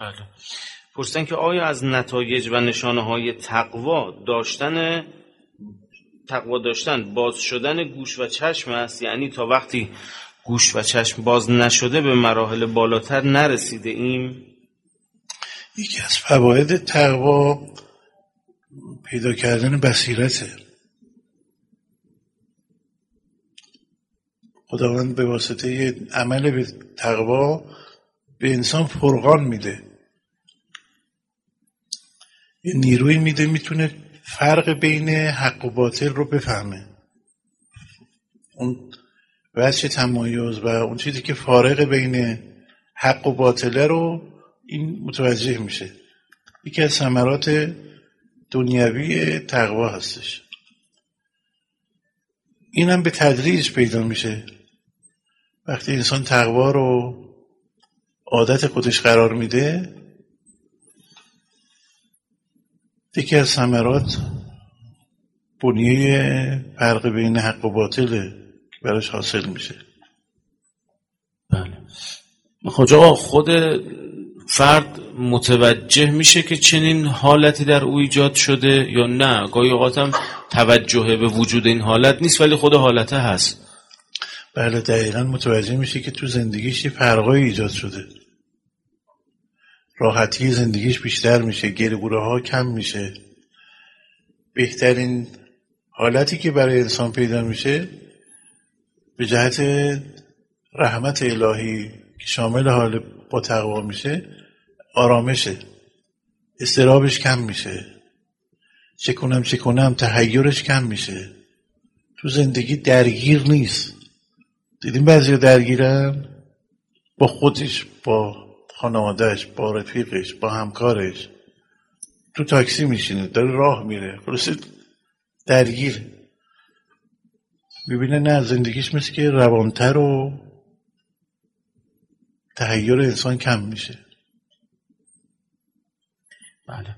بله. پرسیدن که آیا از نتایج و نشانه های تقوا داشتن تقوا داشتن باز شدن گوش و چشم است؟ یعنی تا وقتی گوش و چشم باز نشده به مراحل بالاتر نرسیده ایم؟ یکی از فواید تقوا پیدا کردن بصیرته. خداوند به واسطه عمل به تقوا به انسان فرقان میده. یه نیروی میده می‌تونه فرق بین حق و باطل رو بفهمه. اون وجه تمایز و اون چیزی که فارق بین حق و باطله رو این متوجه میشه. یکی از ثمرات دنیوی تقوا هستش. این هم به تدریج پیدا میشه. وقتی انسان تقوا رو عادت خودش قرار میده. یکی از ثمرات بنیه فرق بین حق و باطله که براش حاصل میشه. بله. خب آقا خود فرد متوجه میشه که چنین حالتی در او ایجاد شده یا نه. گاهی اوقات هم توجه به وجود این حالت نیست ولی خود حالته هست. بله دقیقا متوجه میشه که تو زندگیش یه فرقای ایجاد شده. راحتی زندگیش بیشتر میشه گرگوره ها کم میشه. بهترین حالتی که برای انسان پیدا میشه به جهت رحمت الهی که شامل حال با تقوا میشه آرامشه. استرابش کم میشه. چه کنم چه کنم تحیرش کم میشه. تو زندگی درگیر نیست. دیدیم بعضی درگیرن؟ با خودش با خانوادهش با رفیقش با همکارش. تو تاکسی میشینه داره راه میره. خلاصه درگیر. ببینه نه زندگیش مثل که روانتر و تحیر انسان کم میشه. بله.